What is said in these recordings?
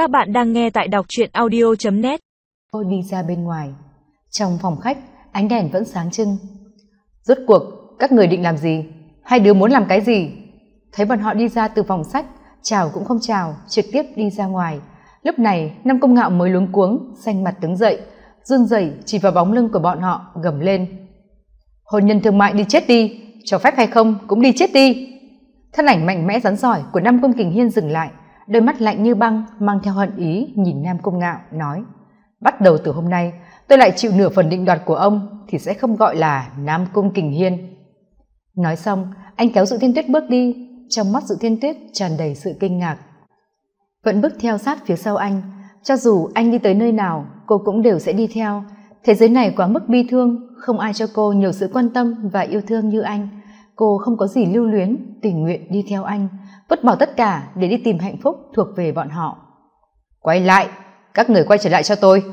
Các bạn đang nghe tại đọc truyện audio.net Tôi đi ra bên ngoài. Trong phòng khách, ánh đèn vẫn sáng trưng. Rốt cuộc, các người định làm gì? Hai đứa muốn làm cái gì? Thấy bọn họ đi ra từ phòng sách, chào cũng không chào, trực tiếp đi ra ngoài. Lúc này, năm công ngạo mới luống cuống, xanh mặt đứng dậy, run rẩy chỉ vào bóng lưng của bọn họ, gầm lên. Hôn nhân thương mại đi chết đi, cho phép hay không cũng đi chết đi. Thân ảnh mạnh mẽ rắn giỏi của năm công kình hiên dừng lại, đôi mắt lạnh như băng, mang theo hận ý, nhìn nam Cung ngạo, nói, bắt đầu từ hôm nay, tôi lại chịu nửa phần định đoạt của ông, thì sẽ không gọi là nam cung kình hiên. Nói xong, anh kéo dự thiên tuyết bước đi, trong mắt dự thiên tuyết tràn đầy sự kinh ngạc. Vẫn bước theo sát phía sau anh, cho dù anh đi tới nơi nào, cô cũng đều sẽ đi theo. Thế giới này quá mức bi thương, không ai cho cô nhiều sự quan tâm và yêu thương như anh. Cô không có gì lưu luyến, tình nguyện đi theo anh vứt bỏ tất cả để đi tìm hạnh phúc thuộc về bọn họ. Quay lại, các người quay trở lại cho tôi.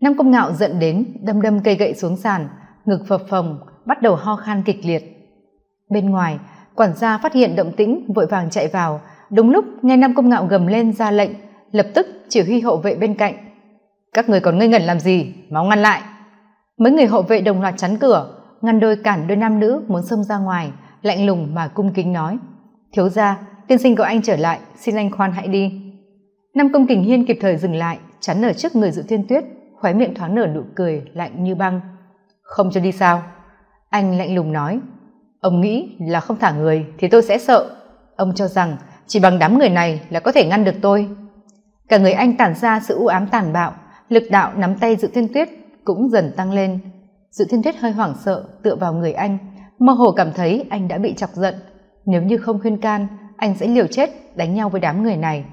Nam công ngạo giận đến đâm đâm cây gậy xuống sàn, ngực phập phồng, bắt đầu ho khan kịch liệt. Bên ngoài, quản gia phát hiện động tĩnh, vội vàng chạy vào. Đúng lúc, nghe nam công ngạo gầm lên ra lệnh, lập tức chỉ huy hộ vệ bên cạnh. Các người còn ngây ngẩn làm gì? Máu ngăn lại! Mấy người hộ vệ đồng loạt chắn cửa, ngăn đôi cản đôi nam nữ muốn xông ra ngoài, lạnh lùng mà cung kính nói. Thiếu gia tiên sinh của anh trở lại, xin anh khoan hãy đi. Nam công kình hiên kịp thời dừng lại, chắn ở trước người dự thiên tuyết, khóe miệng thoáng nở nụ cười, lạnh như băng. Không cho đi sao? Anh lạnh lùng nói. Ông nghĩ là không thả người thì tôi sẽ sợ. Ông cho rằng chỉ bằng đám người này là có thể ngăn được tôi. Cả người anh tản ra sự u ám tàn bạo, lực đạo nắm tay dự thiên tuyết cũng dần tăng lên. Dự thiên tuyết hơi hoảng sợ, tựa vào người anh, mơ hồ cảm thấy anh đã bị chọc giận. Nếu như không khuyên can anh sẽ liều chết đánh nhau với đám người này.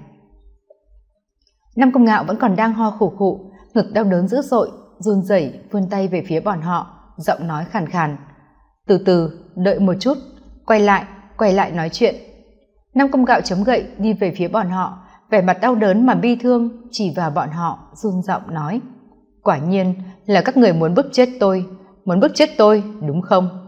Năm công ngạo vẫn còn đang ho khủ khụ, ngực đau đớn dữ dội, run rẩy, vươn tay về phía bọn họ, giọng nói khàn khàn. Từ từ, đợi một chút, quay lại quay lại nói chuyện. Năm công gạo chấm gậy đi về phía bọn họ, vẻ mặt đau đớn mà bi thương chỉ vào bọn họ, run giọng nói. Quả nhiên là các người muốn bức chết tôi, muốn bức chết tôi, đúng không?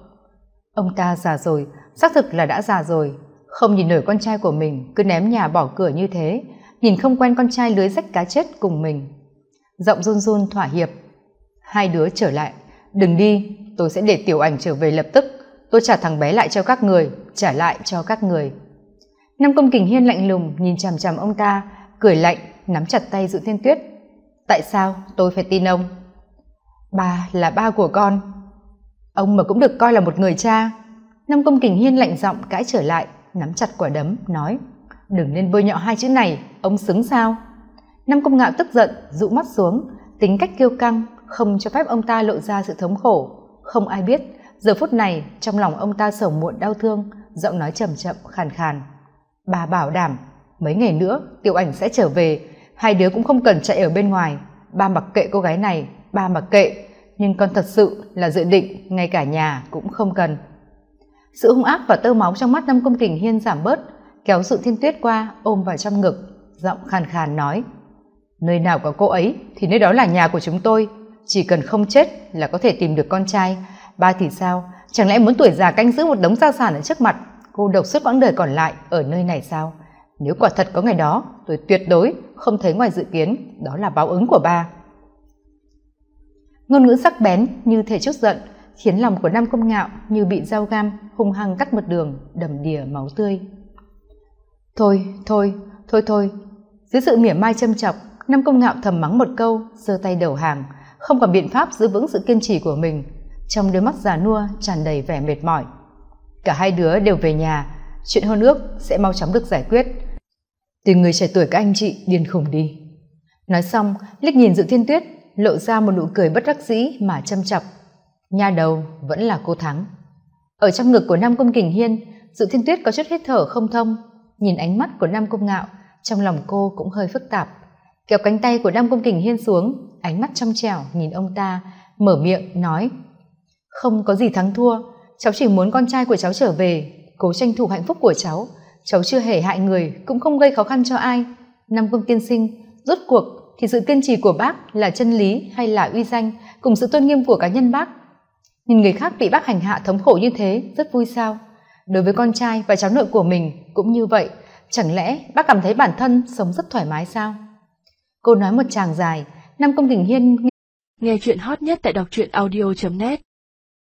Ông ta già rồi, xác thực là đã già rồi không nhìn nổi con trai của mình, cứ ném nhà bỏ cửa như thế, nhìn không quen con trai lưới rách cá chết cùng mình. Giọng run run thỏa hiệp. Hai đứa trở lại. Đừng đi, tôi sẽ để tiểu ảnh trở về lập tức. Tôi trả thằng bé lại cho các người, trả lại cho các người. Năm công kình hiên lạnh lùng nhìn chằm chằm ông ta, cười lạnh, nắm chặt tay giữ thiên tuyết. Tại sao? Tôi phải tin ông. Ba là ba của con. Ông mà cũng được coi là một người cha. Năm công kình hiên lạnh giọng cãi trở lại nắm chặt quả đấm, nói, đừng nên bôi nhọ hai chữ này, ông xứng sao? Năm công ngạo tức giận, dụ mắt xuống, tính cách kiêu căng, không cho phép ông ta lộ ra sự thống khổ. Không ai biết, giờ phút này, trong lòng ông ta sầu muộn đau thương, giọng nói chậm chậm, khàn khàn. Bà bảo đảm, mấy ngày nữa, tiểu ảnh sẽ trở về, hai đứa cũng không cần chạy ở bên ngoài. Ba mặc kệ cô gái này, ba mặc kệ, nhưng con thật sự là dự định, ngay cả nhà cũng không cần sự hung ác và tơ máu trong mắt năm công kình hiên giảm bớt, kéo sự thiên tuyết qua ôm vào trong ngực, giọng khàn khàn nói, nơi nào có cô ấy thì nơi đó là nhà của chúng tôi. Chỉ cần không chết là có thể tìm được con trai. Ba thì sao? Chẳng lẽ muốn tuổi già canh giữ một đống gia sản ở trước mặt? Cô độc suốt quãng đời còn lại ở nơi này sao? Nếu quả thật có ngày đó, tôi tuyệt đối không thấy ngoài dự kiến, đó là báo ứng của ba. Ngôn ngữ sắc bén như thể chút giận khiến lòng của nam công ngạo như bị dao găm, hung hăng cắt một đường, đầm đìa máu tươi. Thôi thôi thôi thôi. Dưới sự mỉa mai châm chọc, nam công ngạo thầm mắng một câu, giơ tay đầu hàng. Không còn biện pháp giữ vững sự kiên trì của mình. Trong đôi mắt già nua, tràn đầy vẻ mệt mỏi. Cả hai đứa đều về nhà. Chuyện hôn ước sẽ mau chóng được giải quyết. Tìm người trẻ tuổi các anh chị điên khùng đi. Nói xong, liếc nhìn dự thiên tuyết, lộ ra một nụ cười bất đắc dĩ mà châm chọc nha đầu vẫn là cô thắng. Ở trong ngực của nam công kình hiên dự thiên tuyết có chút hít thở không thông. Nhìn ánh mắt của nam công ngạo, trong lòng cô cũng hơi phức tạp. Kéo cánh tay của nam công kình hiên xuống, ánh mắt trong trẻo nhìn ông ta, mở miệng nói, không có gì thắng thua, cháu chỉ muốn con trai của cháu trở về, cố tranh thủ hạnh phúc của cháu. Cháu chưa hề hại người, cũng không gây khó khăn cho ai. Nam công tiên sinh, rốt cuộc thì sự kiên trì của bác là chân lý hay là uy danh, cùng sự tôn nghiêm của cá nhân bác nhìn người khác bị bác hành hạ thống khổ như thế, rất vui sao? Đối với con trai và cháu nội của mình, cũng như vậy, chẳng lẽ bác cảm thấy bản thân sống rất thoải mái sao? Cô nói một tràng dài, nam công tình hiên nghe chuyện hot nhất tại đọc truyện audio net.